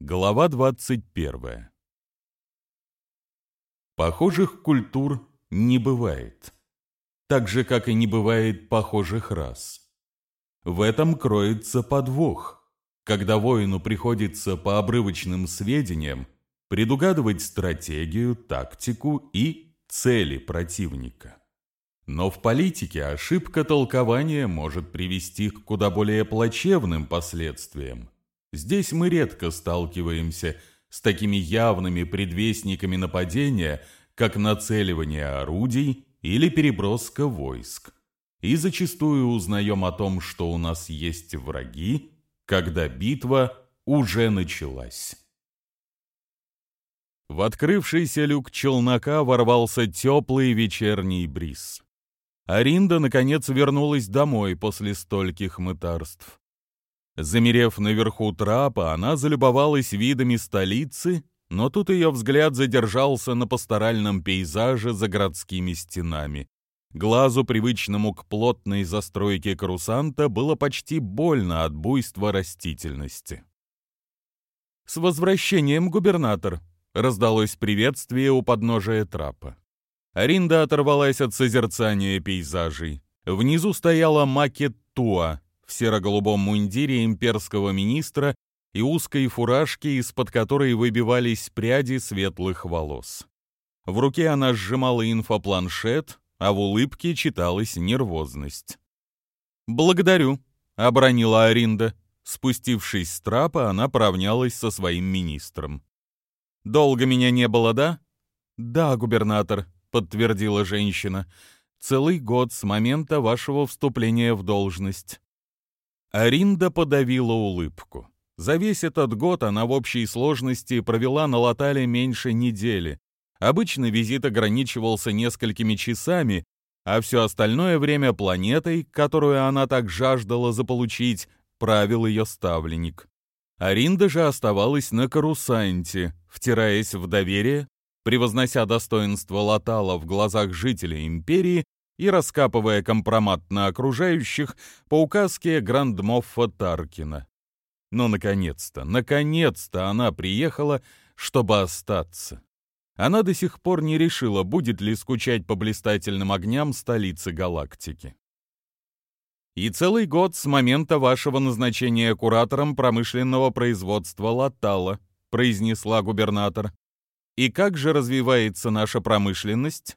Глава 21. Похожих культур не бывает, так же, как и не бывает похожих рас. В этом кроется подвох, когда воину приходится по обрывочным сведениям предугадывать стратегию, тактику и цели противника. Но в политике ошибка толкования может привести к куда более плачевным последствиям – Здесь мы редко сталкиваемся с такими явными предвестниками нападения, как нацеливание орудий или переброска войск. И зачастую узнаем о том, что у нас есть враги, когда битва уже началась. В открывшийся люк челнока ворвался теплый вечерний бриз. Аринда, наконец, вернулась домой после стольких мытарств. Замерев наверху трапа, она залюбовалась видами столицы, но тут ее взгляд задержался на пасторальном пейзаже за городскими стенами. Глазу, привычному к плотной застройке Крусанта, было почти больно от буйства растительности. «С возвращением, губернатор!» — раздалось приветствие у подножия трапа. Аринда оторвалась от созерцания пейзажей. Внизу стояла макет Туа, в серо-голубом мундире имперского министра и узкой фуражке, из-под которой выбивались пряди светлых волос. В руке она сжимала инфопланшет, а в улыбке читалась нервозность. «Благодарю», — обронила Аринда. Спустившись с трапа, она поравнялась со своим министром. «Долго меня не было, да?» «Да, губернатор», — подтвердила женщина. «Целый год с момента вашего вступления в должность». Аринда подавила улыбку. За весь этот год она в общей сложности провела на Латале меньше недели. Обычно визит ограничивался несколькими часами, а все остальное время планетой, которую она так жаждала заполучить, правил ее ставленник. Аринда же оставалась на Карусанте, втираясь в доверие, превознося достоинство Латала в глазах жителей империи и раскапывая компромат на окружающих по указке Грандмоффа Таркина. Но, наконец-то, наконец-то она приехала, чтобы остаться. Она до сих пор не решила, будет ли скучать по блистательным огням столицы галактики. И целый год с момента вашего назначения куратором промышленного производства Латала, произнесла губернатор. И как же развивается наша промышленность?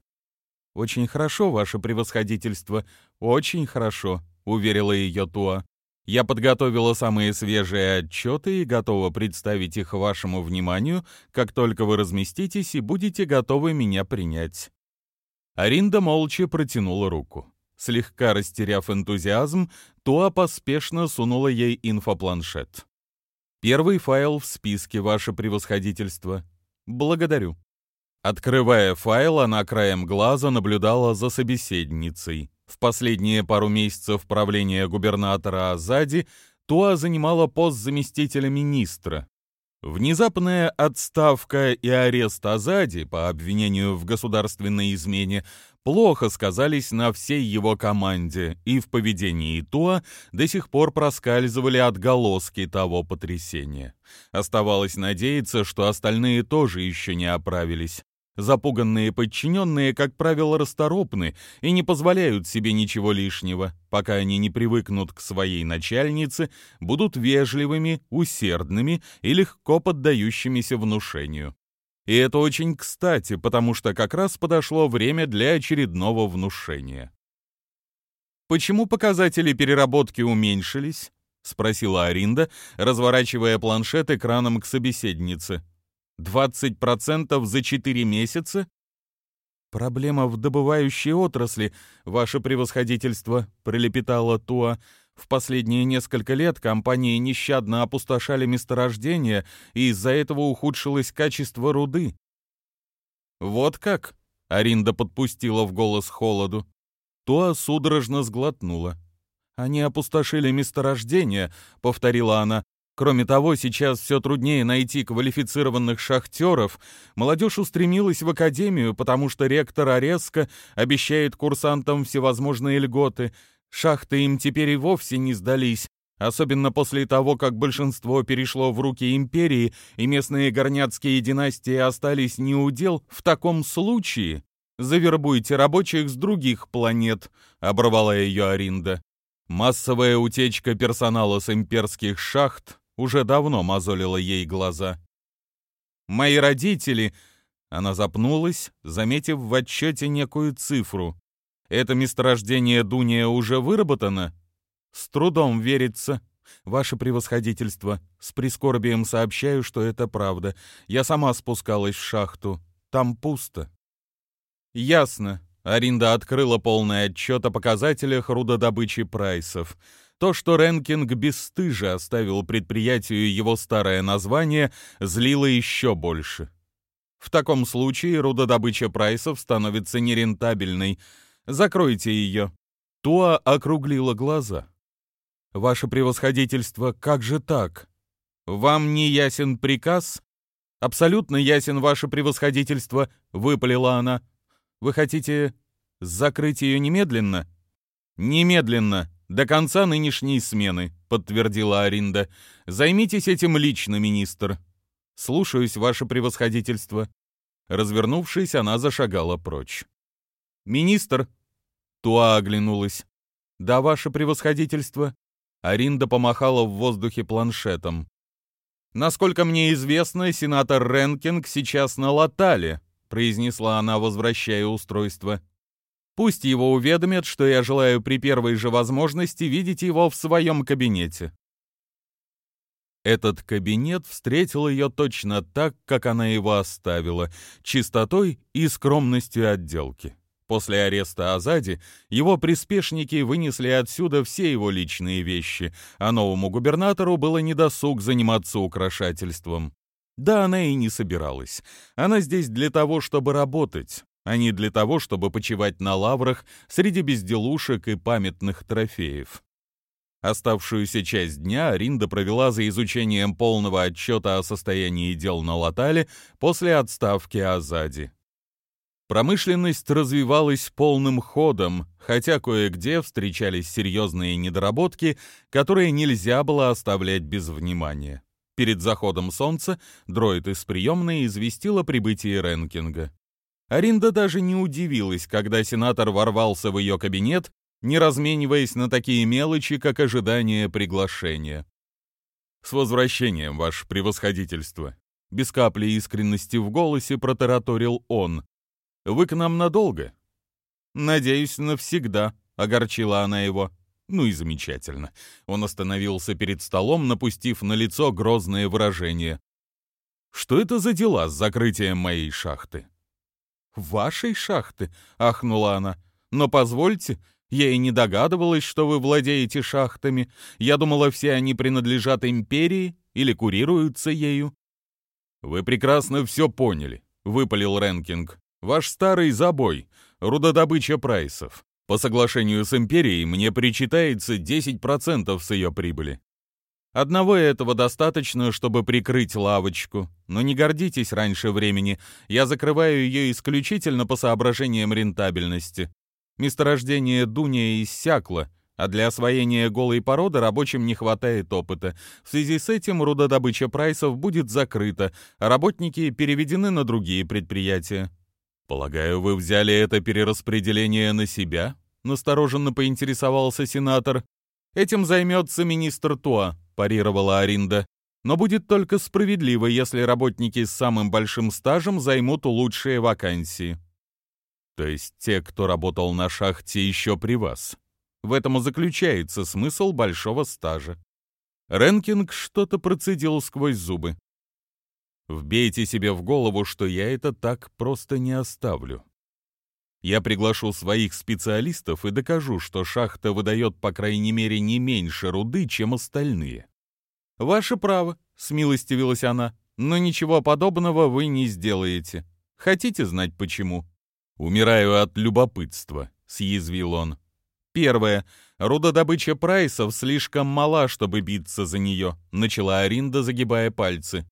«Очень хорошо, ваше превосходительство, очень хорошо», — уверила ее Туа. «Я подготовила самые свежие отчеты и готова представить их вашему вниманию, как только вы разместитесь и будете готовы меня принять». Аринда молча протянула руку. Слегка растеряв энтузиазм, Туа поспешно сунула ей инфопланшет. «Первый файл в списке, ваше превосходительство. Благодарю». Открывая файл, она краем глаза наблюдала за собеседницей. В последние пару месяцев правления губернатора Азади Туа занимала пост заместителя министра. Внезапная отставка и арест Азади по обвинению в государственной измене плохо сказались на всей его команде, и в поведении Туа до сих пор проскальзывали отголоски того потрясения. Оставалось надеяться, что остальные тоже еще не оправились. Запуганные подчиненные, как правило, расторопны и не позволяют себе ничего лишнего. Пока они не привыкнут к своей начальнице, будут вежливыми, усердными и легко поддающимися внушению. И это очень кстати, потому что как раз подошло время для очередного внушения. «Почему показатели переработки уменьшились?» — спросила Аринда, разворачивая планшет экраном к собеседнице. 20% за 4 месяца? Проблема в добывающей отрасли, ваше превосходительство, прилепетала Туа. В последние несколько лет компании нещадно опустошали месторождения, и из-за этого ухудшилось качество руды. Вот как? Аринда подпустила в голос холоду. Туа судорожно сглотнула. «Они опустошили месторождения», — повторила она, Кроме того, сейчас все труднее найти квалифицированных шахтеров. Молодежь устремилась в академию, потому что ректор Ореско обещает курсантам всевозможные льготы. Шахты им теперь и вовсе не сдались, особенно после того, как большинство перешло в руки империи и местные горняцкие династии остались неудел, в таком случае завербуйте рабочих с других планет», — оборвала ее Аринда. Массовая утечка персонала с имперских шахт уже давно мозолила ей глаза. «Мои родители...» Она запнулась, заметив в отчете некую цифру. «Это месторождение Дуния уже выработано?» «С трудом верится. Ваше превосходительство, с прискорбием сообщаю, что это правда. Я сама спускалась в шахту. Там пусто». «Ясно». Аринда открыла полный отчет о показателях рудодобычи прайсов. То, что Ренкинг бесстыже оставил предприятию его старое название, злило еще больше. В таком случае рудодобыча прайсов становится нерентабельной. Закройте ее. Туа округлила глаза. «Ваше превосходительство, как же так? Вам не ясен приказ?» «Абсолютно ясен ваше превосходительство», — выпалила она. «Вы хотите закрыть ее немедленно?» «Немедленно, до конца нынешней смены», — подтвердила Аринда. «Займитесь этим лично, министр». «Слушаюсь, ваше превосходительство». Развернувшись, она зашагала прочь. «Министр!» Туа оглянулась. «Да, ваше превосходительство». Аринда помахала в воздухе планшетом. «Насколько мне известно, сенатор Ренкинг сейчас на Латале», произнесла она, возвращая устройство. «Пусть его уведомят, что я желаю при первой же возможности видеть его в своем кабинете». Этот кабинет встретил ее точно так, как она его оставила, чистотой и скромностью отделки. После ареста Азади его приспешники вынесли отсюда все его личные вещи, а новому губернатору было недосуг заниматься украшательством. Да, она и не собиралась. Она здесь для того, чтобы работать, а не для того, чтобы почивать на лаврах среди безделушек и памятных трофеев. Оставшуюся часть дня Ринда провела за изучением полного отчета о состоянии дел на Латале после отставки Азади. Промышленность развивалась полным ходом, хотя кое-где встречались серьезные недоработки, которые нельзя было оставлять без внимания. Перед заходом солнца дроид из приемной известил о прибытии Ренкинга. Аринда даже не удивилась, когда сенатор ворвался в ее кабинет, не размениваясь на такие мелочи, как ожидание приглашения. «С возвращением, ваше превосходительство!» Без капли искренности в голосе протараторил он, вы к нам надолго?» «Надеюсь, навсегда», — огорчила она его. Ну и замечательно. Он остановился перед столом, напустив на лицо грозное выражение. «Что это за дела с закрытием моей шахты?» «Вашей шахты?» — ахнула она. «Но позвольте, я и не догадывалась, что вы владеете шахтами. Я думала, все они принадлежат империи или курируются ею». «Вы прекрасно все поняли», — выпалил Ренкинг. Ваш старый забой, рудодобыча прайсов. По соглашению с империей мне причитается 10% с ее прибыли. Одного этого достаточно, чтобы прикрыть лавочку. Но не гордитесь раньше времени. Я закрываю ее исключительно по соображениям рентабельности. Месторождение Дуния иссякло, а для освоения голой породы рабочим не хватает опыта. В связи с этим рудодобыча прайсов будет закрыта, а работники переведены на другие предприятия. «Полагаю, вы взяли это перераспределение на себя?» — настороженно поинтересовался сенатор. «Этим займется министр Туа», — парировала Аринда. «Но будет только справедливо, если работники с самым большим стажем займут лучшие вакансии». «То есть те, кто работал на шахте еще при вас?» В этом и заключается смысл большого стажа. Ренкинг что-то процедил сквозь зубы. Вбейте себе в голову, что я это так просто не оставлю. Я приглашу своих специалистов и докажу, что шахта выдает, по крайней мере, не меньше руды, чем остальные. «Ваше право», — смилостивилась она, — «но ничего подобного вы не сделаете. Хотите знать, почему?» «Умираю от любопытства», — съязвил он. «Первое. Рудодобыча прайсов слишком мала, чтобы биться за нее», — начала Аринда, загибая пальцы.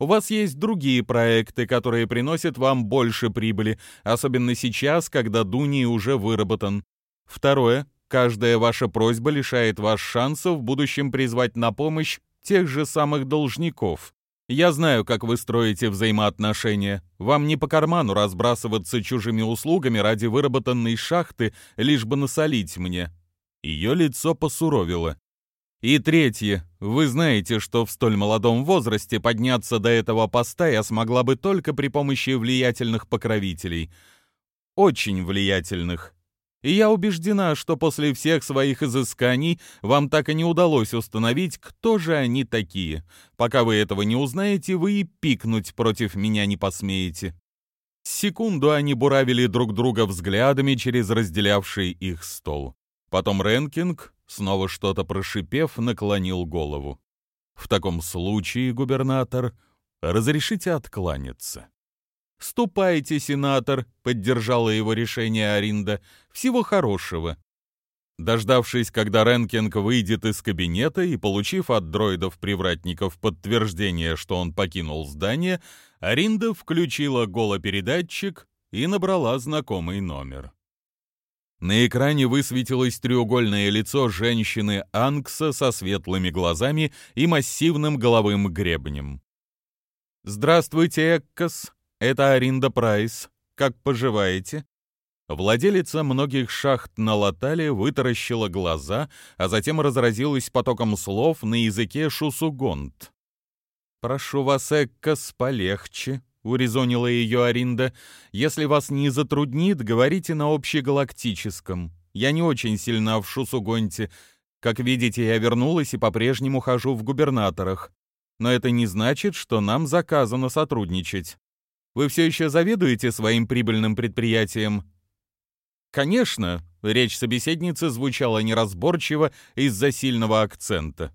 У вас есть другие проекты, которые приносят вам больше прибыли, особенно сейчас, когда Дуни уже выработан. Второе. Каждая ваша просьба лишает вас шанса в будущем призвать на помощь тех же самых должников. Я знаю, как вы строите взаимоотношения. Вам не по карману разбрасываться чужими услугами ради выработанной шахты, лишь бы насолить мне». Ее лицо посуровило. И третье. Вы знаете, что в столь молодом возрасте подняться до этого поста я смогла бы только при помощи влиятельных покровителей. Очень влиятельных. И я убеждена, что после всех своих изысканий вам так и не удалось установить, кто же они такие. Пока вы этого не узнаете, вы и пикнуть против меня не посмеете. Секунду они буравили друг друга взглядами через разделявший их стол. Потом Ренкинг снова что-то прошипев, наклонил голову. «В таком случае, губернатор, разрешите откланяться». «Ступайте, сенатор», — поддержала его решение Аринда. «Всего хорошего». Дождавшись, когда Ренкинг выйдет из кабинета и получив от дроидов-привратников подтверждение, что он покинул здание, Аринда включила голопередатчик и набрала знакомый номер. На экране высветилось треугольное лицо женщины Анкса со светлыми глазами и массивным головым гребнем. «Здравствуйте, Эккос. Это Аринда Прайс. Как поживаете?» Владелица многих шахт на Латале вытаращила глаза, а затем разразилась потоком слов на языке шусугонт. «Прошу вас, Эккос, полегче», — урезонила ее Аринда. «Если вас не затруднит, говорите на общегалактическом. Я не очень сильна в Шусугонте. Как видите, я вернулась и по-прежнему хожу в губернаторах. Но это не значит, что нам заказано сотрудничать. Вы все еще заведуете своим прибыльным предприятием?» «Конечно», — речь собеседницы звучала неразборчиво из-за сильного акцента.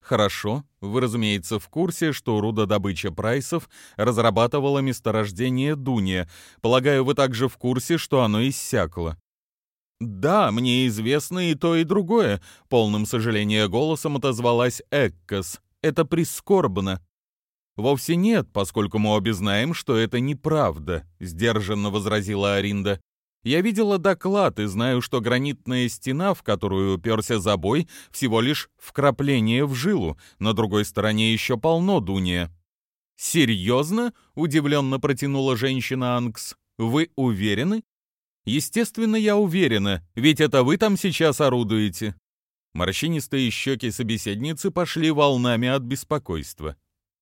Хорошо, вы, разумеется, в курсе, что рудодобыча Прайсов разрабатывала месторождение Дуния. Полагаю, вы также в курсе, что оно иссякло. «Да, мне известно и то, и другое», — полным сожаления голосом отозвалась Эккос. «Это прискорбно». «Вовсе нет, поскольку мы обе знаем, что это неправда», — сдержанно возразила Аринда. Я видела доклад и знаю, что гранитная стена, в которую уперся забой, всего лишь вкрапление в жилу, на другой стороне еще полно дуния. «Серьезно?» — удивленно протянула женщина Анкс. «Вы уверены?» «Естественно, я уверена, ведь это вы там сейчас орудуете». Морщинистые щеки собеседницы пошли волнами от беспокойства.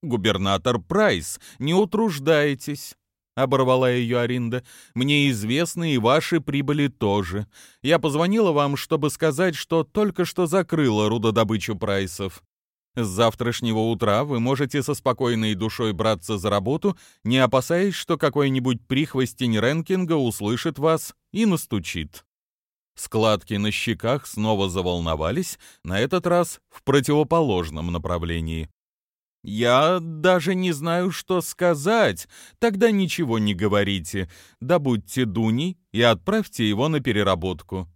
«Губернатор Прайс, не утруждайтесь. — оборвала ее Аринда. «Мне известны и ваши прибыли тоже. Я позвонила вам, чтобы сказать, что только что закрыла рудодобычу прайсов. С завтрашнего утра вы можете со спокойной душой браться за работу, не опасаясь, что какой-нибудь прихвостень Ренкинга услышит вас и настучит». Складки на щеках снова заволновались, на этот раз в противоположном направлении. «Я даже не знаю, что сказать. Тогда ничего не говорите. Добудьте Дуни и отправьте его на переработку».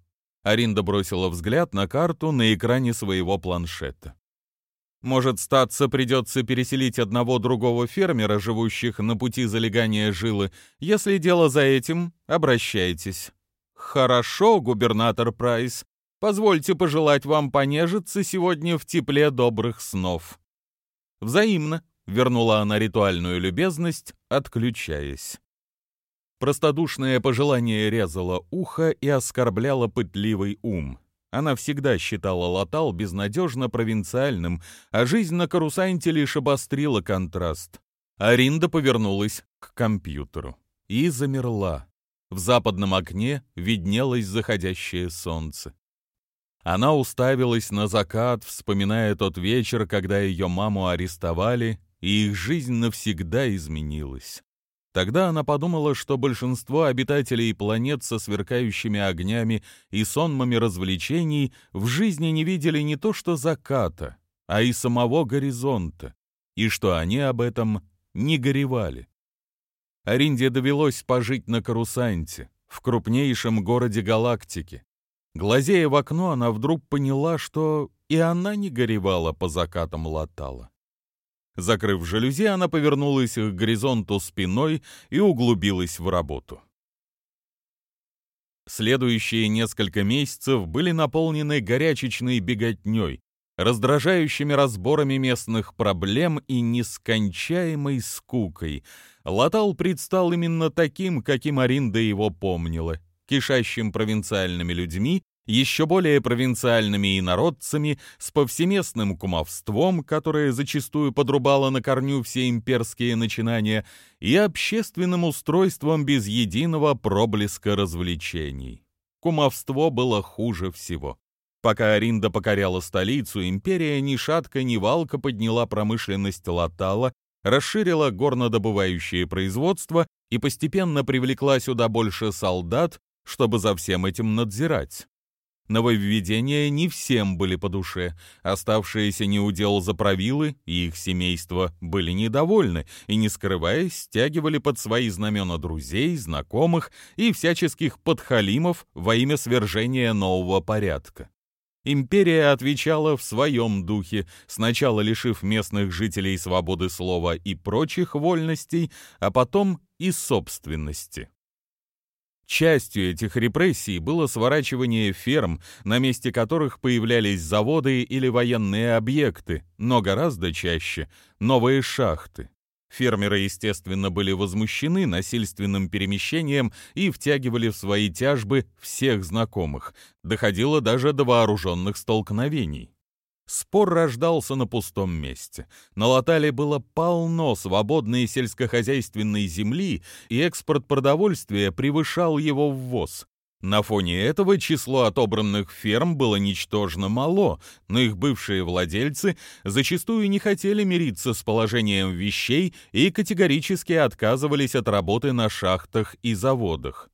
Аринда бросила взгляд на карту на экране своего планшета. «Может, статься придется переселить одного другого фермера, живущих на пути залегания жилы. Если дело за этим, обращайтесь». «Хорошо, губернатор Прайс. Позвольте пожелать вам понежиться сегодня в тепле добрых снов». «Взаимно», — вернула она ритуальную любезность, отключаясь. Простодушное пожелание резало ухо и оскорбляло пытливый ум. Она всегда считала Латал безнадежно провинциальным, а жизнь на Карусанте лишь обострила контраст. Аринда повернулась к компьютеру и замерла. В западном окне виднелось заходящее солнце. Она уставилась на закат, вспоминая тот вечер, когда ее маму арестовали, и их жизнь навсегда изменилась. Тогда она подумала, что большинство обитателей планет со сверкающими огнями и сонмами развлечений в жизни не видели не то что заката, а и самого горизонта, и что они об этом не горевали. Аринде довелось пожить на Карусанте, в крупнейшем городе галактики, Глазея в окно, она вдруг поняла, что и она не горевала по закатам латала. Закрыв жалюзи, она повернулась к горизонту спиной и углубилась в работу. Следующие несколько месяцев были наполнены горячечной беготней, раздражающими разборами местных проблем и нескончаемой скукой. Латал предстал именно таким, каким Аринда его помнила, кишащим провинциальными людьми, еще более провинциальными инородцами, с повсеместным кумовством, которое зачастую подрубало на корню все имперские начинания, и общественным устройством без единого проблеска развлечений. Кумовство было хуже всего. Пока Аринда покоряла столицу, империя ни шатка, ни валка подняла промышленность Латала, расширила горнодобывающее производство и постепенно привлекла сюда больше солдат, чтобы за всем этим надзирать. Нововведения не всем были по душе. Оставшиеся неудел заправилы и их семейства были недовольны и, не скрываясь, стягивали под свои знамена друзей, знакомых и всяческих подхалимов во имя свержения нового порядка. Империя отвечала в своем духе, сначала лишив местных жителей свободы слова и прочих вольностей, а потом и собственности. Частью этих репрессий было сворачивание ферм, на месте которых появлялись заводы или военные объекты, но гораздо чаще — новые шахты. Фермеры, естественно, были возмущены насильственным перемещением и втягивали в свои тяжбы всех знакомых. Доходило даже до вооруженных столкновений. Спор рождался на пустом месте. На Латале было полно свободной сельскохозяйственной земли, и экспорт продовольствия превышал его ввоз. На фоне этого число отобранных ферм было ничтожно мало, но их бывшие владельцы зачастую не хотели мириться с положением вещей и категорически отказывались от работы на шахтах и заводах.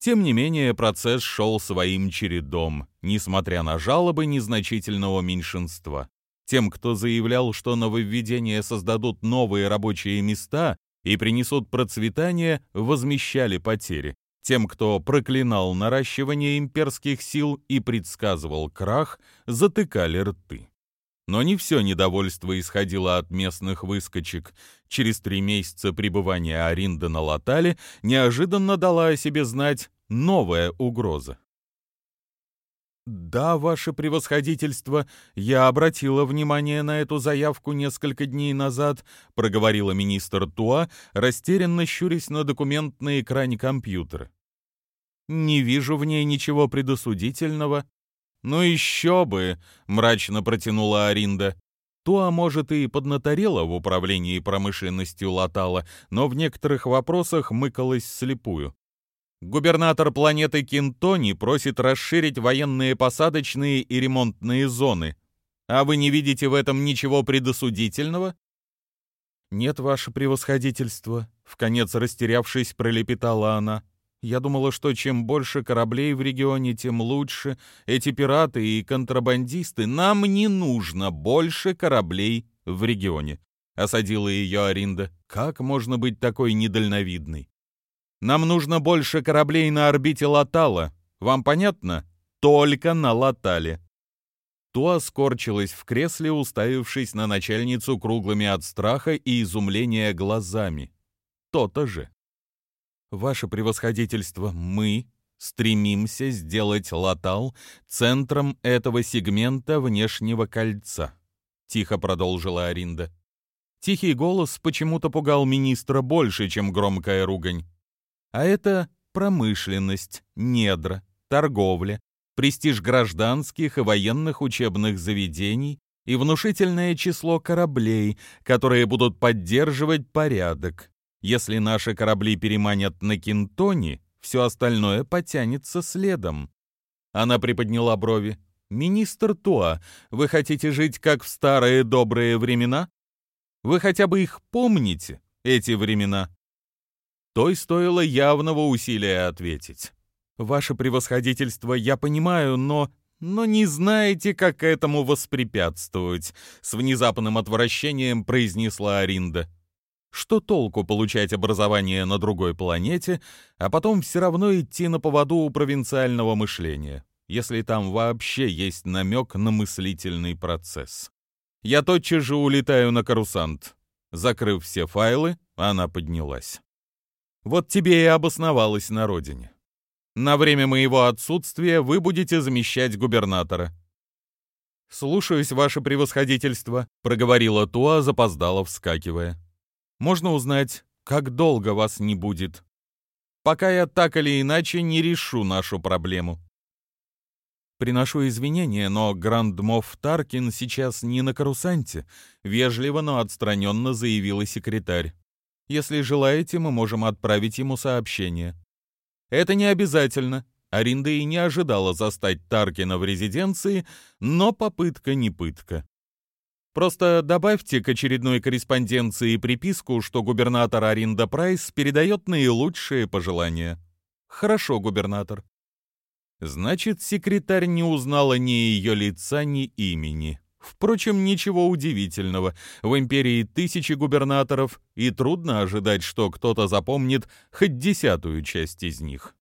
Тем не менее, процесс шел своим чередом, несмотря на жалобы незначительного меньшинства. Тем, кто заявлял, что нововведения создадут новые рабочие места и принесут процветание, возмещали потери. Тем, кто проклинал наращивание имперских сил и предсказывал крах, затыкали рты. Но не все недовольство исходило от местных выскочек. Через три месяца пребывания Аринда на Латале неожиданно дала о себе знать новая угроза. «Да, ваше превосходительство, я обратила внимание на эту заявку несколько дней назад», проговорила министр Туа, растерянно щурясь на документ на экране компьютера. «Не вижу в ней ничего предосудительного. «Ну еще бы!» — мрачно протянула Аринда. Туа, может, и поднаторела в управлении промышленностью Латала, но в некоторых вопросах мыкалась слепую. Губернатор планеты Кинтони просит расширить военные посадочные и ремонтные зоны. А вы не видите в этом ничего предосудительного? Нет, ваше превосходительство, в конец растерявшись, пролепетала она. Я думала, что чем больше кораблей в регионе, тем лучше. Эти пираты и контрабандисты, нам не нужно больше кораблей в регионе. Осадила ее Аринда. Как можно быть такой недальновидной? Нам нужно больше кораблей на орбите Латала. Вам понятно? Только на Латале. Туа скорчилась в кресле, уставившись на начальницу круглыми от страха и изумления глазами. То-то же. Ваше превосходительство, мы стремимся сделать Латал центром этого сегмента внешнего кольца, тихо продолжила Аринда. Тихий голос почему-то пугал министра больше, чем громкая ругань. А это промышленность, недра, торговля, престиж гражданских и военных учебных заведений и внушительное число кораблей, которые будут поддерживать порядок. Если наши корабли переманят на Кинтони, все остальное потянется следом. Она приподняла брови. «Министр Туа, вы хотите жить как в старые добрые времена? Вы хотя бы их помните, эти времена?» Той стоило явного усилия ответить. «Ваше превосходительство, я понимаю, но...» «Но не знаете, как этому воспрепятствовать», — с внезапным отвращением произнесла Аринда. Что толку получать образование на другой планете, а потом все равно идти на поводу у провинциального мышления, если там вообще есть намек на мыслительный процесс? Я тотчас же улетаю на карусант. Закрыв все файлы, она поднялась. Вот тебе и обосновалась на родине. На время моего отсутствия вы будете замещать губернатора». «Слушаюсь, ваше превосходительство», — проговорила Туа, запоздало вскакивая. «Можно узнать, как долго вас не будет? Пока я так или иначе не решу нашу проблему». «Приношу извинения, но Грандмоф Таркин сейчас не на карусанте», — вежливо, но отстраненно заявила секретарь. «Если желаете, мы можем отправить ему сообщение». «Это не обязательно», Аринда и не ожидала застать Таркина в резиденции, но попытка не пытка. Просто добавьте к очередной корреспонденции приписку, что губернатор Аринда Прайс передает наилучшие пожелания. Хорошо, губернатор. Значит, секретарь не узнала ни ее лица, ни имени. Впрочем, ничего удивительного. В империи тысячи губернаторов, и трудно ожидать, что кто-то запомнит хоть десятую часть из них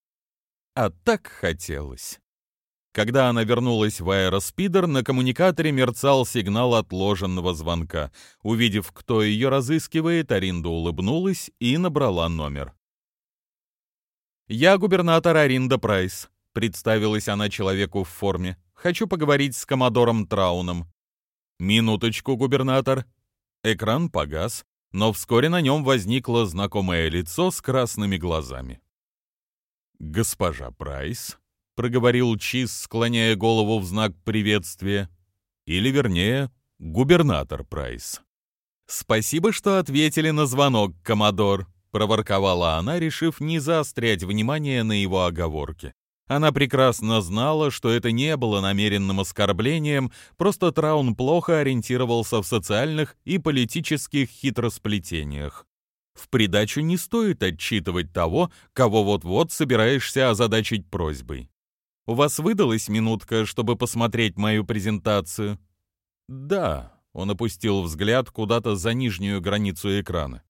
а так хотелось. Когда она вернулась в аэроспидер, на коммуникаторе мерцал сигнал отложенного звонка. Увидев, кто ее разыскивает, Аринда улыбнулась и набрала номер. «Я губернатор Аринда Прайс», — представилась она человеку в форме. «Хочу поговорить с коммодором Трауном». «Минуточку, губернатор». Экран погас, но вскоре на нем возникло знакомое лицо с красными глазами. «Госпожа Прайс», — проговорил чисс, склоняя голову в знак приветствия, или, вернее, губернатор Прайс. «Спасибо, что ответили на звонок, Комодор», — проворковала она, решив не заострять внимание на его оговорке. Она прекрасно знала, что это не было намеренным оскорблением, просто Траун плохо ориентировался в социальных и политических хитросплетениях. В придачу не стоит отчитывать того, кого вот-вот собираешься озадачить просьбой. У вас выдалась минутка, чтобы посмотреть мою презентацию? Да, он опустил взгляд куда-то за нижнюю границу экрана.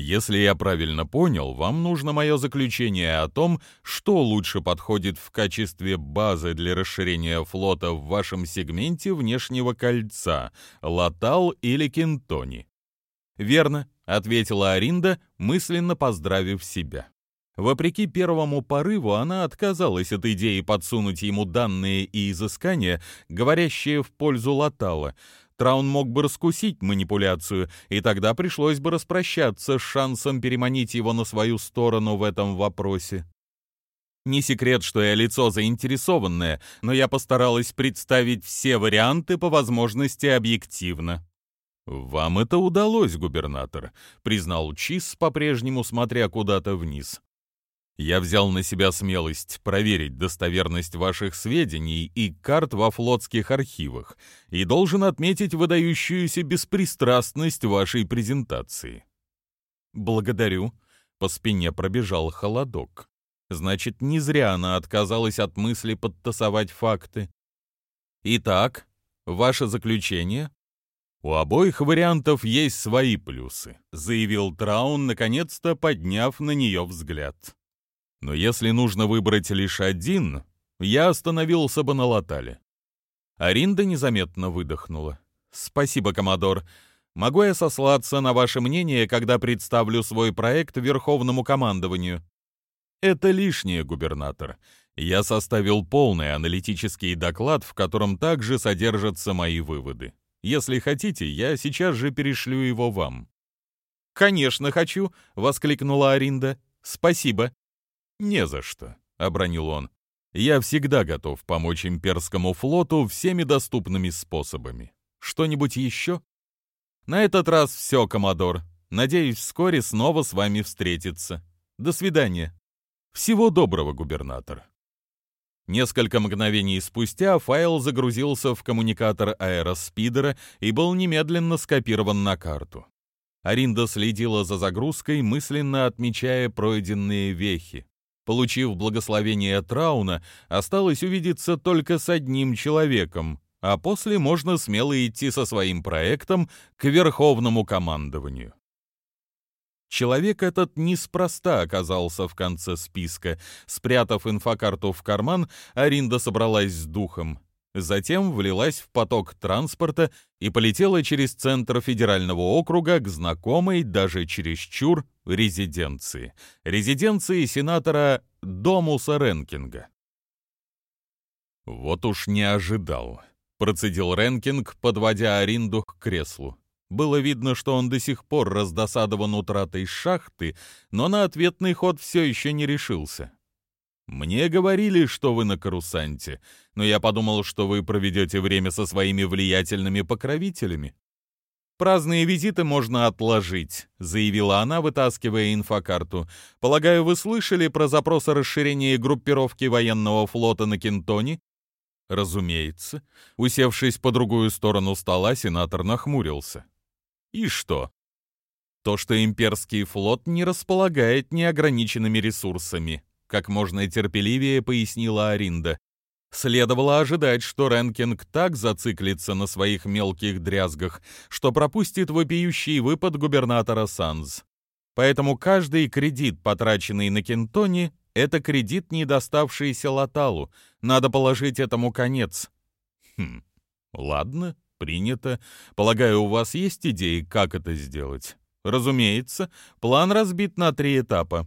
Если я правильно понял, вам нужно мое заключение о том, что лучше подходит в качестве базы для расширения флота в вашем сегменте внешнего кольца — Латал или Кентони. Верно, ответила Аринда, мысленно поздравив себя. Вопреки первому порыву, она отказалась от идеи подсунуть ему данные и изыскания, говорящие в пользу Латала. Траун мог бы раскусить манипуляцию, и тогда пришлось бы распрощаться с шансом переманить его на свою сторону в этом вопросе. Не секрет, что я лицо заинтересованное, но я постаралась представить все варианты по возможности объективно. «Вам это удалось, губернатор», — признал Чиз, по-прежнему смотря куда-то вниз. «Я взял на себя смелость проверить достоверность ваших сведений и карт во флотских архивах и должен отметить выдающуюся беспристрастность вашей презентации». «Благодарю», — по спине пробежал холодок. «Значит, не зря она отказалась от мысли подтасовать факты. Итак, ваше заключение?» «У обоих вариантов есть свои плюсы», — заявил Траун, наконец-то подняв на нее взгляд. «Но если нужно выбрать лишь один, я остановился бы на Латале». Аринда незаметно выдохнула. «Спасибо, Комодор. Могу я сослаться на ваше мнение, когда представлю свой проект Верховному командованию?» «Это лишнее, губернатор. Я составил полный аналитический доклад, в котором также содержатся мои выводы. Если хотите, я сейчас же перешлю его вам». «Конечно хочу!» — воскликнула Аринда. «Спасибо!» «Не за что», — обронил он. «Я всегда готов помочь имперскому флоту всеми доступными способами. Что-нибудь еще?» «На этот раз все, Комодор. Надеюсь, вскоре снова с вами встретиться. До свидания. Всего доброго, губернатор». Несколько мгновений спустя файл загрузился в коммуникатор аэроспидера и был немедленно скопирован на карту. Аринда следила за загрузкой, мысленно отмечая пройденные вехи. Получив благословение Трауна, осталось увидеться только с одним человеком, а после можно смело идти со своим проектом к Верховному командованию. Человек этот неспроста оказался в конце списка. Спрятав инфокарту в карман, Аринда собралась с духом. Затем влилась в поток транспорта и полетела через центр федерального округа к знакомой, даже чересчур, резиденции. Резиденции сенатора Домуса Ренкинга. «Вот уж не ожидал», — процедил Ренкинг, подводя Аринду к креслу. Было видно, что он до сих пор раздосадован утратой шахты, но на ответный ход все еще не решился. «Мне говорили, что вы на карусанте, но я подумал, что вы проведете время со своими влиятельными покровителями». «Праздные визиты можно отложить», — заявила она, вытаскивая инфокарту. «Полагаю, вы слышали про запрос о расширении группировки военного флота на Кентоне?» Разумеется. Усевшись по другую сторону стола, сенатор нахмурился. И что? То, что имперский флот не располагает неограниченными ресурсами, как можно терпеливее пояснила Аринда. Следовало ожидать, что Ренкинг так зациклится на своих мелких дрязгах, что пропустит вопиющий выпад губернатора Санз. Поэтому каждый кредит, потраченный на Кентоне, это кредит, не доставшийся Латалу. Надо положить этому конец. Хм, ладно, принято. Полагаю, у вас есть идеи, как это сделать? Разумеется, план разбит на три этапа.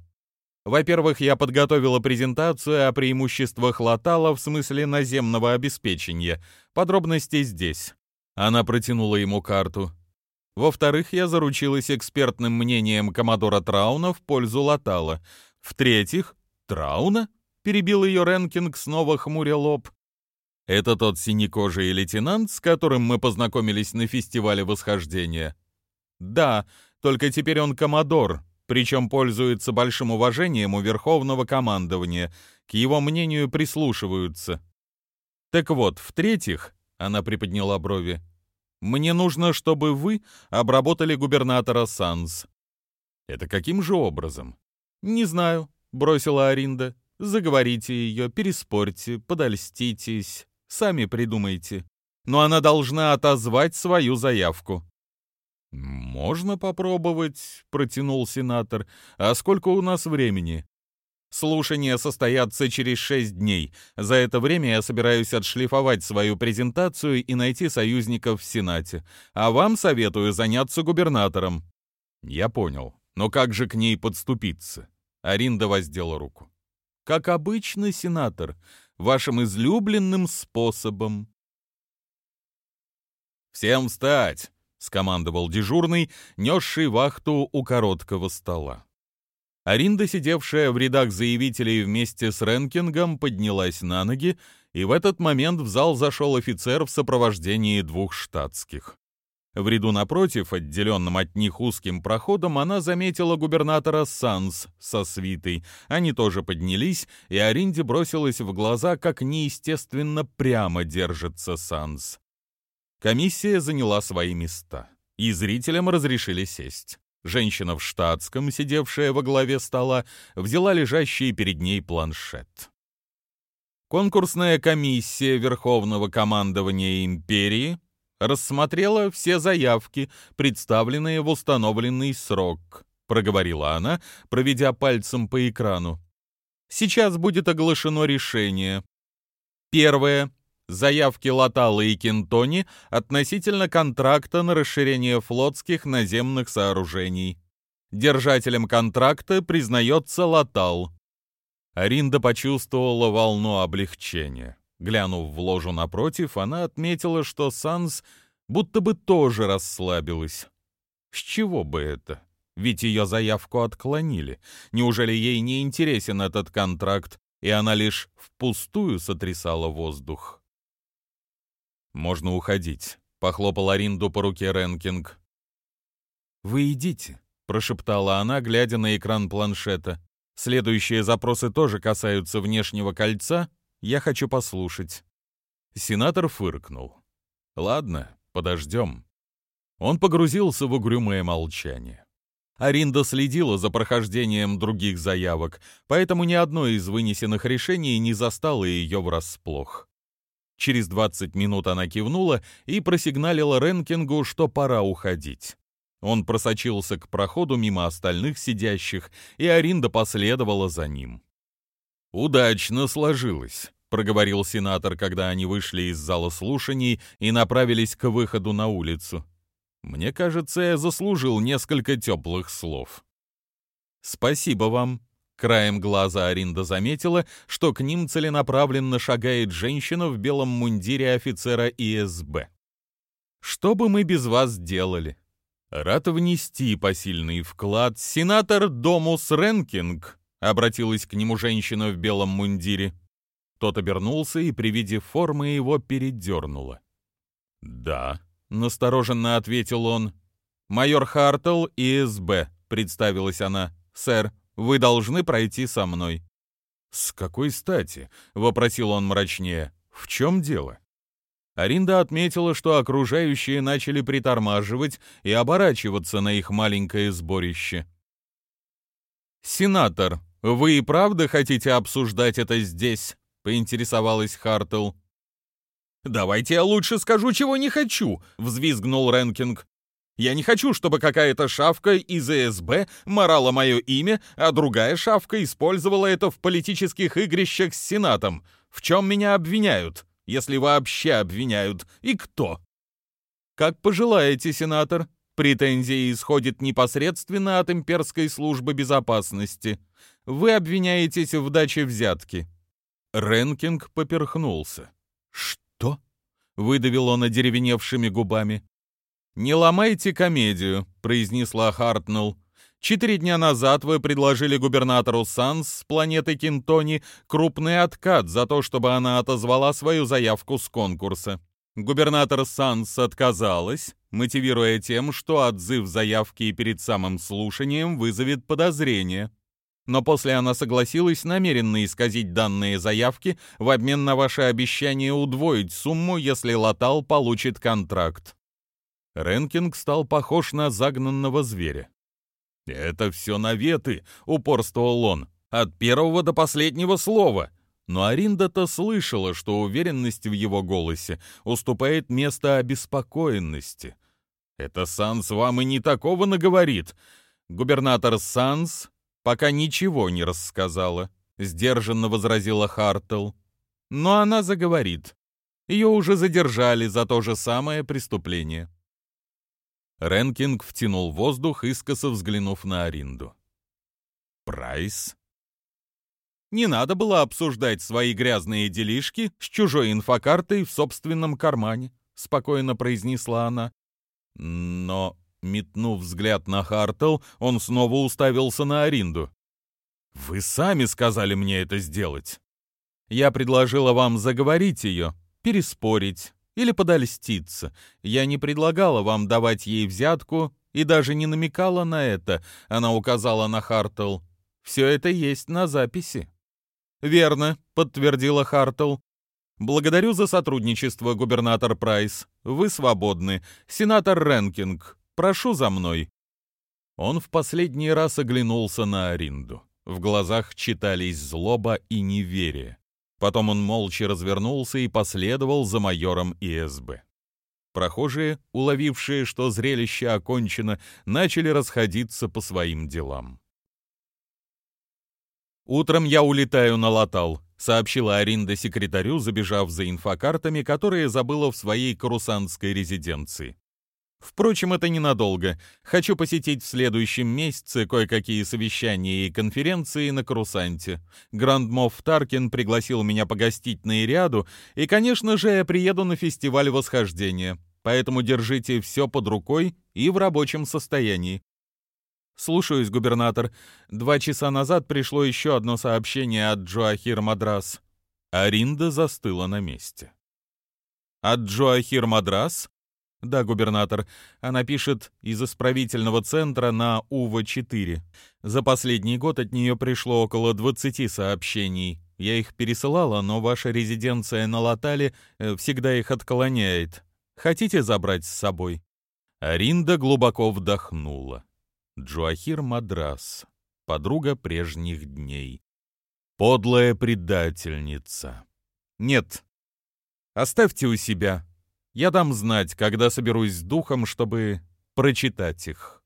Во-первых, я подготовила презентацию о преимуществах Латала в смысле наземного обеспечения. Подробности здесь. Она протянула ему карту. Во-вторых, я заручилась экспертным мнением коммодора Трауна в пользу Латала. В-третьих, Трауна? Перебил ее Ренкинг, снова хмуря лоб. Это тот синекожий лейтенант, с которым мы познакомились на фестивале восхождения? Да, только теперь он коммодор, причем пользуется большим уважением у верховного командования, к его мнению прислушиваются. Так вот, в-третьих, она приподняла брови, мне нужно, чтобы вы обработали губернатора Санс. Это каким же образом? Не знаю, бросила Аринда. Заговорите ее, переспорьте, подольститесь. Сами придумайте. Но она должна отозвать свою заявку. «Можно попробовать», — протянул сенатор. «А сколько у нас времени?» Слушания состоятся через шесть дней. За это время я собираюсь отшлифовать свою презентацию и найти союзников в Сенате. А вам советую заняться губернатором. Я понял. Но как же к ней подступиться? Аринда воздела руку. Как обычно, сенатор, вашим излюбленным способом. «Всем встать!» — скомандовал дежурный, несший вахту у короткого стола. Аринда, сидевшая в рядах заявителей вместе с Ренкингом, поднялась на ноги, и в этот момент в зал зашел офицер в сопровождении двух штатских. В ряду напротив, отделенном от них узким проходом, она заметила губернатора Санс со свитой. Они тоже поднялись, и Аринде бросилось в глаза, как неестественно прямо держится Санс. Комиссия заняла свои места, и зрителям разрешили сесть. Женщина в штатском, сидевшая во главе стола, взяла лежащий перед ней планшет. Конкурсная комиссия Верховного командования империи рассмотрела все заявки, представленные в установленный срок», — проговорила она, проведя пальцем по экрану. «Сейчас будет оглашено решение. Первое. Заявки Латала и Кентони относительно контракта на расширение флотских наземных сооружений. Держателем контракта признается Латал». Аринда почувствовала волну облегчения. Глянув в ложу напротив, она отметила, что Санс будто бы тоже расслабилась. С чего бы это? Ведь ее заявку отклонили. Неужели ей не интересен этот контракт, и она лишь впустую сотрясала воздух? «Можно уходить», — похлопал Аринду по руке Ренкинг. «Вы идите», — прошептала она, глядя на экран планшета. «Следующие запросы тоже касаются внешнего кольца я хочу послушать». Сенатор фыркнул. «Ладно, подождем». Он погрузился в угрюмое молчание. Аринда следила за прохождением других заявок, поэтому ни одно из вынесенных решений не застало ее врасплох. Через 20 минут она кивнула и просигналила Ренкингу, что пора уходить. Он просочился к проходу мимо остальных сидящих, и Аринда последовала за ним. «Удачно сложилось», — проговорил сенатор, когда они вышли из зала слушаний и направились к выходу на улицу. «Мне кажется, я заслужил несколько теплых слов». «Спасибо вам», — Краем глаза Аринда заметила, что к ним целенаправленно шагает женщина в белом мундире офицера ИСБ. «Что бы мы без вас делали?» «Рад внести посильный вклад. Сенатор Домус Ренкинг», — обратилась к нему женщина в белом мундире. Тот обернулся и при виде формы его передернуло. «Да», — настороженно ответил он. «Майор Хартл, ИСБ», — представилась она. «Сэр, вы должны пройти со мной». «С какой стати?» — вопросил он мрачнее. «В чем дело?» Аринда отметила, что окружающие начали притормаживать и оборачиваться на их маленькое сборище. «Сенатор, вы и правда хотите обсуждать это здесь?» — поинтересовалась Хартл. «Давайте я лучше скажу, чего не хочу», — взвизгнул Ренкинг. «Я не хочу, чтобы какая-то шавка из ЭСБ морала мое имя, а другая шавка использовала это в политических игрищах с Сенатом. В чем меня обвиняют, если вообще обвиняют, и кто?» «Как пожелаете, сенатор. Претензии исходят непосредственно от имперской службы безопасности. Вы обвиняетесь в даче взятки». Ренкинг поперхнулся. «Что?» — выдавил он одеревеневшими губами. «Не ломайте комедию», — произнесла Хартнелл. «Четыре дня назад вы предложили губернатору Санс с планеты Кинтони крупный откат за то, чтобы она отозвала свою заявку с конкурса. Губернатор Санс отказалась, мотивируя тем, что отзыв заявки перед самым слушанием вызовет подозрение но после она согласилась намеренно исказить данные заявки в обмен на ваше обещание удвоить сумму, если Латал получит контракт. Ренкинг стал похож на загнанного зверя. «Это все наветы», — упорствовал он, — «от первого до последнего слова». Но Аринда-то слышала, что уверенность в его голосе уступает место обеспокоенности. «Это Санс вам и не такого наговорит. Губернатор Санс пока ничего не рассказала», — сдержанно возразила Хартл. «Но она заговорит. Ее уже задержали за то же самое преступление». Ренкинг втянул воздух, искоса взглянув на Аринду. «Прайс?» Не надо было обсуждать свои грязные делишки с чужой инфокартой в собственном кармане, спокойно произнесла она. Но Метнув взгляд на Хартл, он снова уставился на Аринду. «Вы сами сказали мне это сделать. Я предложила вам заговорить ее, переспорить или подольститься. Я не предлагала вам давать ей взятку и даже не намекала на это», — она указала на Хартл. «Все это есть на записи». «Верно», — подтвердила Хартл. «Благодарю за сотрудничество, губернатор Прайс. Вы свободны. Сенатор Ренкинг, Прошу за мной». Он в последний раз оглянулся на Аринду. В глазах читались злоба и неверие. Потом он молча развернулся и последовал за майором ИСБ. Прохожие, уловившие, что зрелище окончено, начали расходиться по своим делам. «Утром я улетаю на Латал», — сообщила Аринда секретарю, забежав за инфокартами, которые забыла в своей карусанской резиденции. Впрочем, это ненадолго. Хочу посетить в следующем месяце кое-какие совещания и конференции на Карусанте. Грандмоф Таркин пригласил меня погостить на Ириаду, и, конечно же, я приеду на фестиваль восхождения. Поэтому держите все под рукой и в рабочем состоянии. Слушаюсь, губернатор. Два часа назад пришло еще одно сообщение от Джоахир Мадрас. Аринда застыла на месте. От Джоахир Мадрас? «Да, губернатор. Она пишет из исправительного центра на УВА-4. За последний год от нее пришло около 20 сообщений. Я их пересылала, но ваша резиденция на Латале э, всегда их отклоняет. Хотите забрать с собой?» Аринда глубоко вдохнула. Джоахир Мадрас, подруга прежних дней. Подлая предательница. «Нет, оставьте у себя», я дам знать, когда соберусь с духом, чтобы прочитать их.